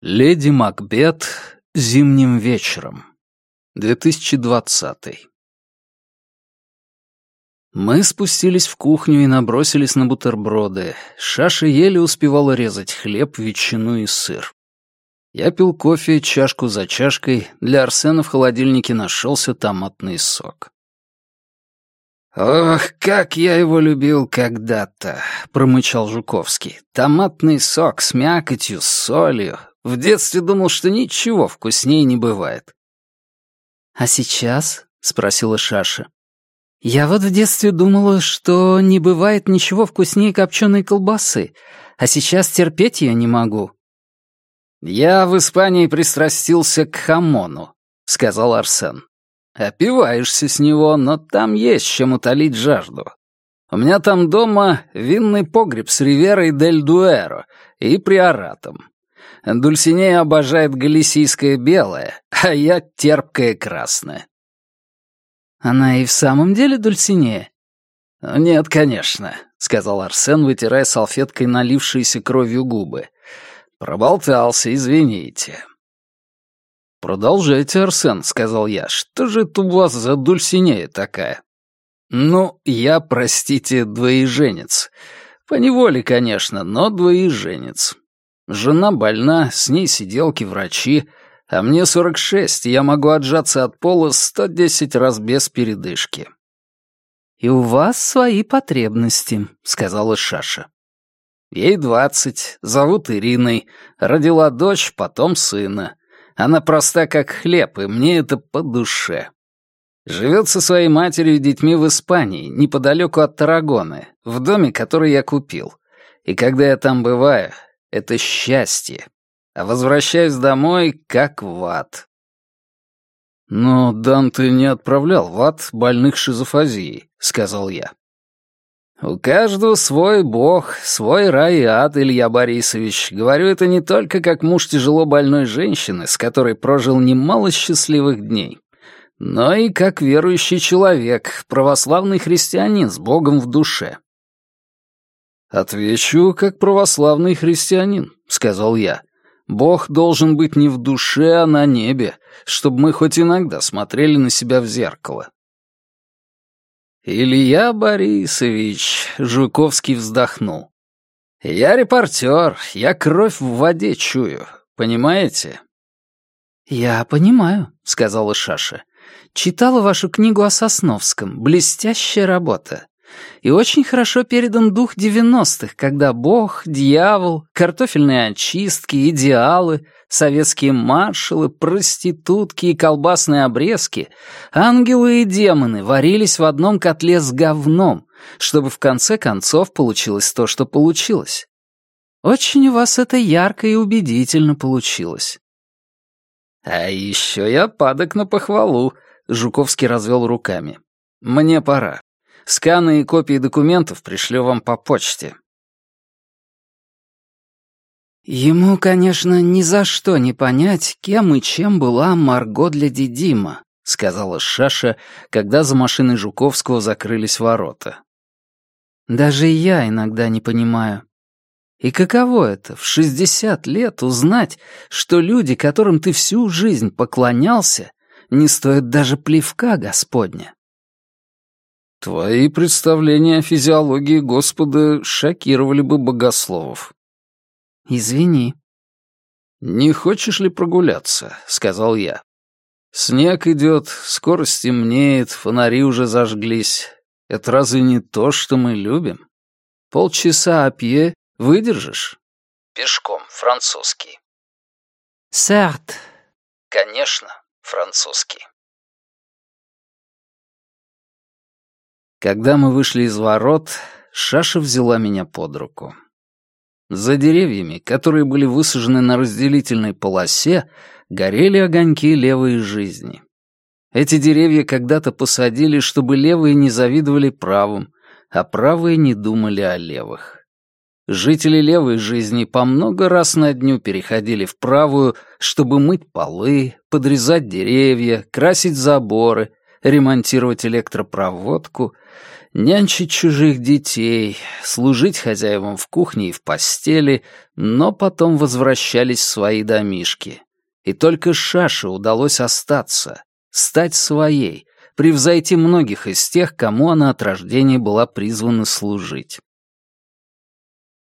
Леди Макбет зимним вечером. 2020. Мы спустились в кухню и набросились на бутерброды. Шаша еле успевала резать хлеб, ветчину и сыр. Я пил кофе чашку за чашкой, для Арсена в холодильнике нашелся томатный сок. «Ох, как я его любил когда-то!» — промычал Жуковский. «Томатный сок с мякотью, с солью, в детстве думал, что ничего вкуснее не бывает. «А сейчас?» — спросила Шаша. «Я вот в детстве думала, что не бывает ничего вкуснее копченой колбасы, а сейчас терпеть ее не могу». «Я в Испании пристрастился к хамону», — сказал Арсен. «Опиваешься с него, но там есть чем утолить жажду. У меня там дома винный погреб с Риверой дель Дуэро и приоратом. Дульсинея обожает галисийское белое, а я терпкое красное. Она и в самом деле Дульсинея? Нет, конечно, сказал Арсен, вытирая салфеткой налившиеся кровью губы. Проболтался, извините. «Продолжайте, Арсен», — сказал я. «Что же это у вас за Дульсинея такая?» «Ну, я, простите, двоеженец. Поневоле, конечно, но двоеженец. Жена больна, с ней сиделки, врачи, а мне 46, и я могу отжаться от пола 110 раз без передышки. «И у вас свои потребности», — сказала Шаша. Ей двадцать, зовут Ириной, родила дочь, потом сына. Она проста как хлеб, и мне это по душе. Живет со своей матерью и детьми в Испании, неподалеку от Тарагоны, в доме, который я купил. И когда я там бываю, — это счастье, а возвращаюсь домой как в ад. «Но Данте не отправлял в ад больных шизофазией», — сказал я. «У каждого свой бог, свой рай и ад, Илья Борисович. Говорю это не только как муж тяжело больной женщины, с которой прожил немало счастливых дней, но и как верующий человек, православный христианин с Богом в душе. «Отвечу, как православный христианин», — сказал я. «Бог должен быть не в душе, а на небе, чтобы мы хоть иногда смотрели на себя в зеркало». «Илья Борисович», — Жуковский вздохнул. «Я репортер, я кровь в воде чую, понимаете?» «Я понимаю», — сказала Шаша. «Читала вашу книгу о Сосновском. Блестящая работа. И очень хорошо передан дух девяностых, когда бог, дьявол, картофельные очистки, идеалы, советские маршалы, проститутки и колбасные обрезки, ангелы и демоны варились в одном котле с говном, чтобы в конце концов получилось то, что получилось. Очень у вас это ярко и убедительно получилось. «А еще я падок на похвалу», — Жуковский развел руками. «Мне пора. Сканы и копии документов пришлю вам по почте». «Ему, конечно, ни за что не понять, кем и чем была Марго для Дидима», — сказала Шаша, когда за машиной Жуковского закрылись ворота. «Даже я иногда не понимаю. И каково это, в шестьдесят лет узнать, что люди, которым ты всю жизнь поклонялся, не стоят даже плевка Господня?» Твои представления о физиологии Господа шокировали бы богословов. Извини. Не хочешь ли прогуляться? сказал я. Снег идет, скоро стемнеет, фонари уже зажглись. Это разве не то, что мы любим? Полчаса опье выдержишь? Пешком, французский. Сэрт. Конечно, французский. Когда мы вышли из ворот, Шаша взяла меня под руку. За деревьями, которые были высажены на разделительной полосе, горели огоньки левой жизни. Эти деревья когда-то посадили, чтобы левые не завидовали правым, а правые не думали о левых. Жители левой жизни по много раз на дню переходили в правую, чтобы мыть полы, подрезать деревья, красить заборы, ремонтировать электропроводку, нянчить чужих детей, служить хозяевам в кухне и в постели, но потом возвращались в свои домишки. И только Шаше удалось остаться, стать своей, превзойти многих из тех, кому она от рождения была призвана служить.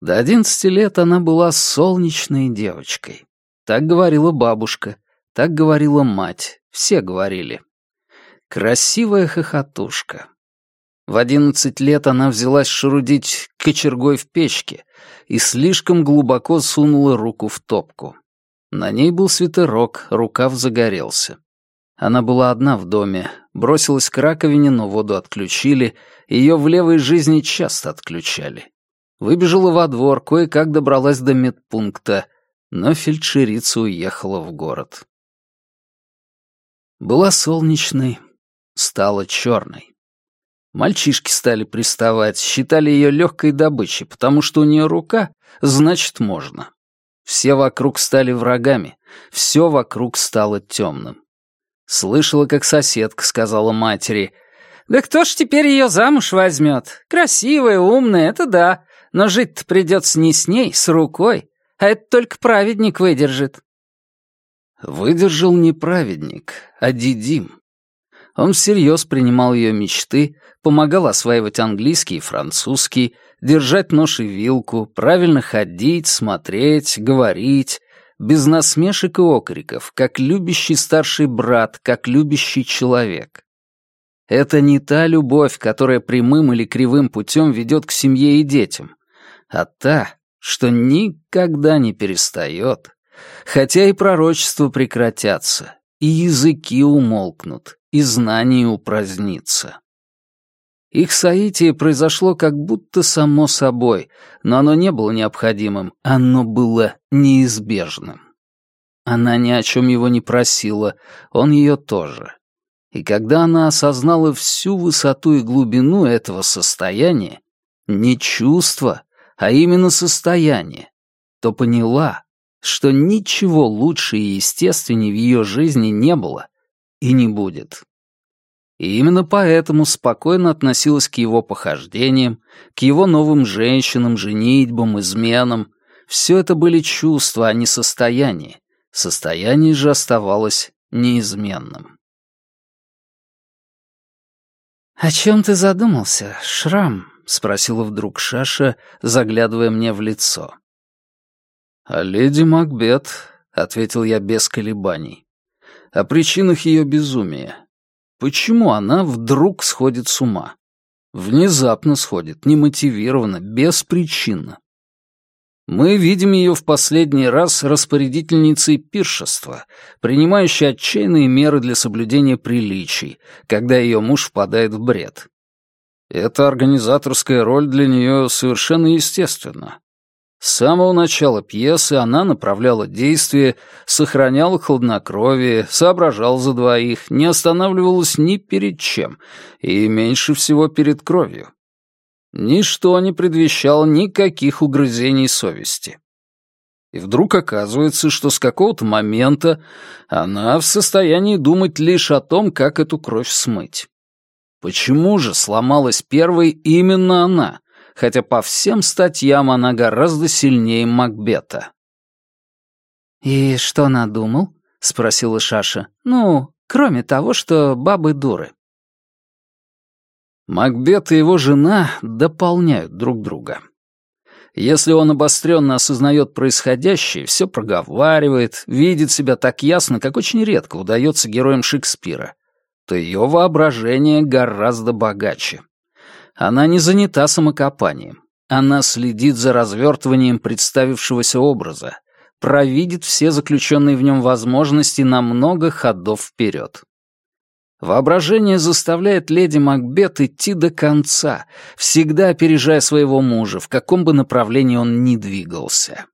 До одиннадцати лет она была солнечной девочкой. Так говорила бабушка, так говорила мать, все говорили. Красивая хохотушка. В одиннадцать лет она взялась шарудить кочергой в печке и слишком глубоко сунула руку в топку. На ней был свитерок, рукав загорелся. Она была одна в доме, бросилась к раковине, но воду отключили, ее в левой жизни часто отключали. Выбежала во двор, кое-как добралась до медпункта, но фельдшерица уехала в город. Была солнечной, стала черной. Мальчишки стали приставать, считали ее легкой добычей, потому что у нее рука, значит, можно. Все вокруг стали врагами, все вокруг стало темным. Слышала, как соседка сказала матери, «Да кто ж теперь ее замуж возьмет? Красивая, умная, это да, но жить-то придется не с ней, с рукой, а это только праведник выдержит». Выдержал не праведник, а Дидим. Он всерьез принимал ее мечты, помогал осваивать английский и французский, держать нож и вилку, правильно ходить, смотреть, говорить, без насмешек и окриков, как любящий старший брат, как любящий человек. Это не та любовь, которая прямым или кривым путем ведет к семье и детям, а та, что никогда не перестает, хотя и пророчества прекратятся, и языки умолкнут, и знание упразднится. Их соитие произошло как будто само собой, но оно не было необходимым, оно было неизбежным. Она ни о чем его не просила, он ее тоже. И когда она осознала всю высоту и глубину этого состояния, не чувства, а именно состояние, то поняла, что ничего лучше и естественнее в ее жизни не было и не будет. И именно поэтому спокойно относилась к его похождениям, к его новым женщинам, женитьбам, изменам. Все это были чувства, а не состояние. Состояние же оставалось неизменным. «О чем ты задумался, Шрам?» — спросила вдруг Шаша, заглядывая мне в лицо. «О леди Макбет», — ответил я без колебаний. «О причинах ее безумия. Почему она вдруг сходит с ума? Внезапно сходит, немотивированно, беспричинно. Мы видим ее в последний раз распорядительницей пиршества, принимающей отчаянные меры для соблюдения приличий, когда ее муж впадает в бред. Эта организаторская роль для нее совершенно естественна. С самого начала пьесы она направляла действие, сохраняла хладнокровие, соображала за двоих, не останавливалась ни перед чем, и меньше всего перед кровью. Ничто не предвещало никаких угрызений совести. И вдруг оказывается, что с какого-то момента она в состоянии думать лишь о том, как эту кровь смыть. Почему же сломалась первой именно она, хотя по всем статьям она гораздо сильнее Макбета. «И что надумал?» — спросила Шаша. «Ну, кроме того, что бабы дуры». Макбет и его жена дополняют друг друга. Если он обостренно осознает происходящее, все проговаривает, видит себя так ясно, как очень редко удается героям Шекспира, то ее воображение гораздо богаче. Она не занята самокопанием. Она следит за развертыванием представившегося образа, провидит все заключенные в нем возможности на много ходов вперед. Воображение заставляет леди Макбет идти до конца, всегда опережая своего мужа, в каком бы направлении он ни двигался.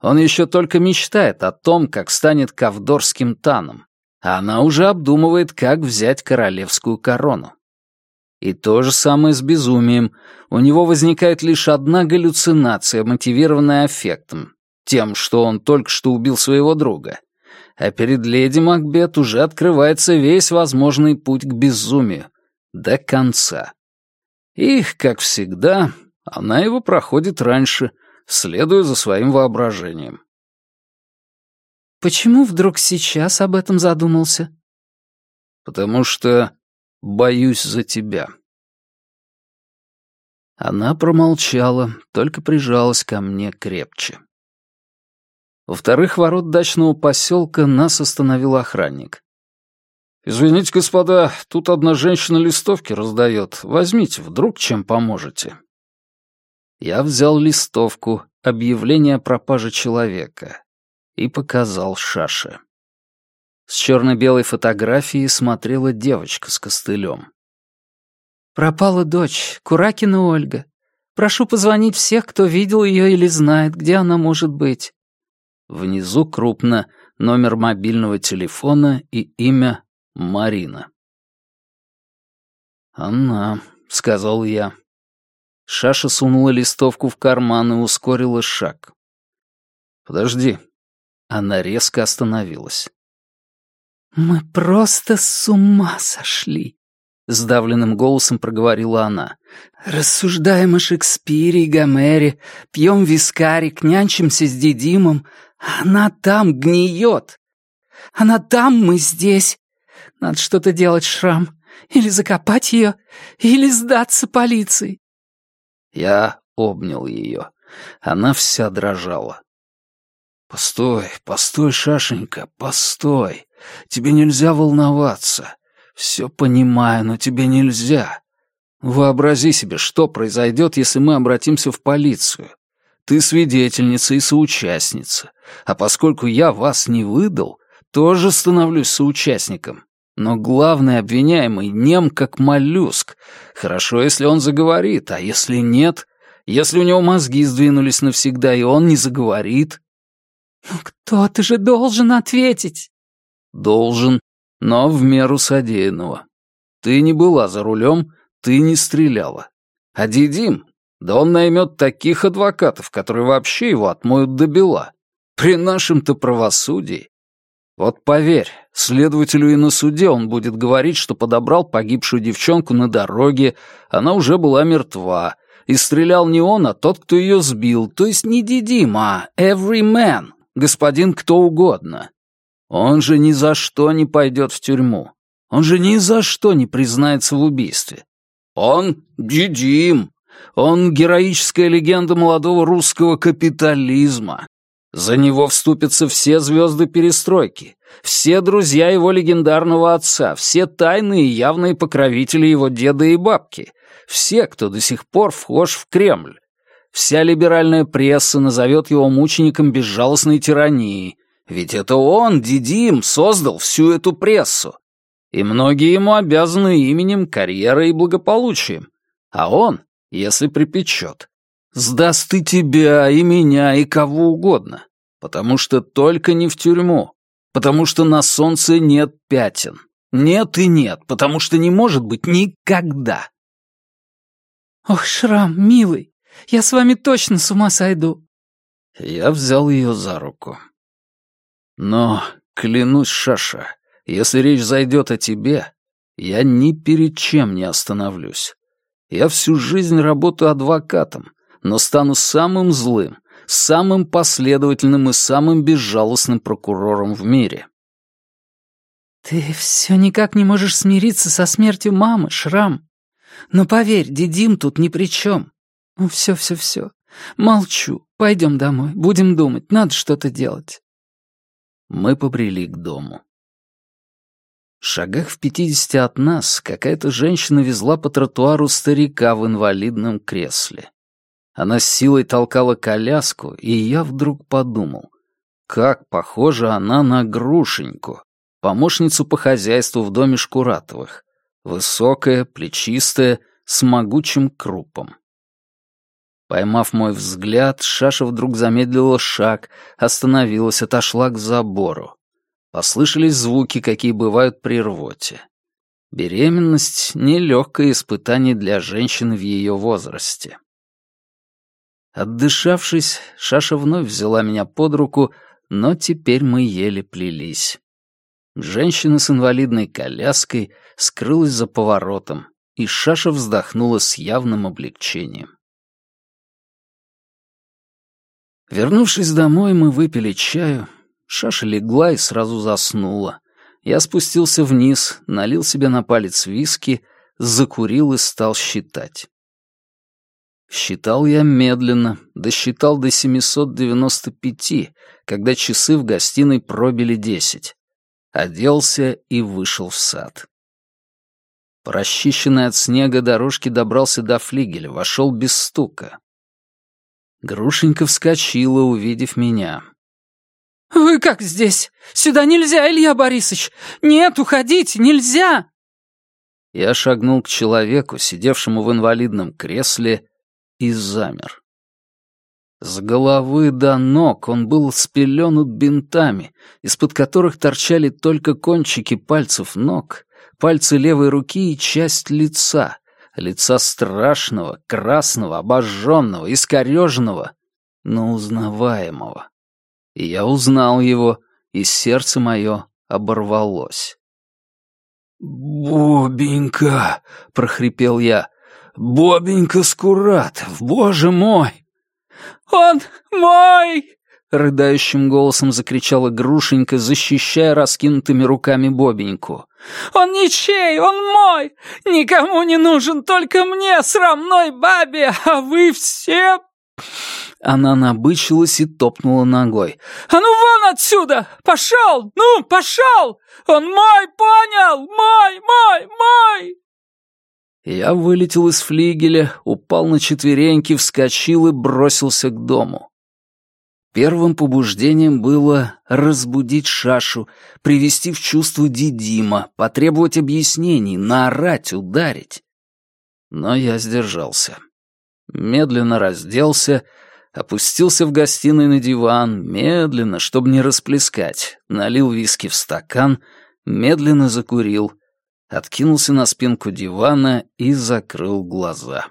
Он еще только мечтает о том, как станет кавдорским таном, а она уже обдумывает, как взять королевскую корону. И то же самое с безумием. У него возникает лишь одна галлюцинация, мотивированная аффектом, тем, что он только что убил своего друга. а перед леди Макбет уже открывается весь возможный путь к безумию. До конца. И, как всегда, она его проходит раньше, следуя за своим воображением. «Почему вдруг сейчас об этом задумался?» «Потому что боюсь за тебя». Она промолчала, только прижалась ко мне крепче. Во вторых ворот дачного поселка нас остановил охранник. «Извините, господа, тут одна женщина листовки раздает. Возьмите, вдруг чем поможете». Я взял листовку, объявление о пропаже человека, и показал Шаше. С черно-белой фотографией смотрела девочка с костылем. «Пропала дочь, Куракина Ольга. Прошу позвонить всех, кто видел ее или знает, где она может быть». Внизу крупно номер мобильного телефона и имя Марина. «Она», — сказал я. Шаша сунула листовку в карман и ускорила шаг. «Подожди». Она резко остановилась. «Мы просто с ума сошли», — сдавленным голосом проговорила она. «Рассуждаем о Шекспире и Гомере, пьем вискарик, нянчимся с Дидимом. Она там гниет. Она там, мы здесь. Надо что-то делать, Шрам. Или закопать ее, или сдаться полиции. Я обнял ее. Она вся дрожала. «Постой, постой, Шашенька, постой. Тебе нельзя волноваться. Все понимаю, но тебе нельзя. Вообрази себе, что произойдет, если мы обратимся в полицию. Ты свидетельница и соучастница. А поскольку я вас не выдал, тоже становлюсь соучастником. Но главный обвиняемый нем как моллюск. Хорошо, если он заговорит, а если нет? Если у него мозги сдвинулись навсегда, и он не заговорит? «Ну кто-то же должен ответить!» «Должен, но в меру содеянного. Ты не была за рулем, ты не стреляла. А Дидим, да он наймет таких адвокатов, которые вообще его отмоют до бела. При нашем-то правосудии. Вот поверь, следователю и на суде он будет говорить, что подобрал погибшую девчонку на дороге, она уже была мертва, и стрелял не он, а тот, кто ее сбил, то есть не Дидим, а every man, господин кто угодно. Он же ни за что не пойдет в тюрьму. Он же ни за что не признается в убийстве. Он Дидим. Он героическая легенда молодого русского капитализма. За него вступятся все звезды перестройки, все друзья его легендарного отца, все тайные и явные покровители его деда и бабки, все, кто до сих пор вхож в Кремль. Вся либеральная пресса назовет его мучеником безжалостной тирании, ведь это он, Дидим, создал всю эту прессу. И многие ему обязаны именем, карьерой и благополучием. А он, если припечет, Сдаст и тебя, и меня, и кого угодно. Потому что только не в тюрьму. Потому что на солнце нет пятен. Нет и нет, потому что не может быть никогда. Ох, Шрам, милый, я с вами точно с ума сойду. Я взял ее за руку. Но, клянусь, Шаша, если речь зайдет о тебе, я ни перед чем не остановлюсь. Я всю жизнь работаю адвокатом, но стану самым злым, самым последовательным и самым безжалостным прокурором в мире. «Ты все никак не можешь смириться со смертью мамы, Шрам. Но поверь, Дидим тут ни при чем. Ну, все-все-все. Молчу. Пойдем домой. Будем думать. Надо что-то делать». Мы побрели к дому. В шагах в пятидесяти от нас какая-то женщина везла по тротуару старика в инвалидном кресле. Она с силой толкала коляску, и я вдруг подумал, как похожа она на Грушеньку, помощницу по хозяйству в доме Шкуратовых. Высокая, плечистая, с могучим крупом. Поймав мой взгляд, Шаша вдруг замедлила шаг, остановилась, отошла к забору. Послышались звуки, какие бывают при рвоте. Беременность — нелегкое испытание для женщины в ее возрасте. Отдышавшись, Шаша вновь взяла меня под руку, но теперь мы еле плелись. Женщина с инвалидной коляской скрылась за поворотом, и Шаша вздохнула с явным облегчением. Вернувшись домой, мы выпили чаю. Шаша легла и сразу заснула. Я спустился вниз, налил себе на палец виски, закурил и стал считать. Считал я медленно, досчитал до 795, когда часы в гостиной пробили десять. Оделся и вышел в сад. По от снега дорожке добрался до флигеля, вошел без стука. Грушенька вскочила, увидев меня. «Вы как здесь? Сюда нельзя, Илья Борисович! Нет, уходите, нельзя!» Я шагнул к человеку, сидевшему в инвалидном кресле, и замер. С головы до ног он был спеленут бинтами, из-под которых торчали только кончики пальцев ног, пальцы левой руки и часть лица, лица страшного, красного, обожженного, искореженного, но узнаваемого. И я узнал его, и сердце мое оборвалось. «Бобенька!» — прохрипел я. «Бобенька Скуратов, боже мой!» «Он мой!» — рыдающим голосом закричала Грушенька, защищая раскинутыми руками Бобеньку. «Он ничей, он мой! Никому не нужен, только мне, срамной бабе, а вы все...» Она набычилась и топнула ногой. «А ну вон отсюда! Пошел! Ну, пошел! Он мой, понял? Мой, мой, мой!» Я вылетел из флигеля, упал на четвереньки, вскочил и бросился к дому. Первым побуждением было разбудить Шашу, привести в чувство Дидима, потребовать объяснений, наорать, ударить. Но я сдержался. Медленно разделся, опустился в гостиной на диван, медленно, чтобы не расплескать, налил виски в стакан, медленно закурил — откинулся на спинку дивана и закрыл глаза.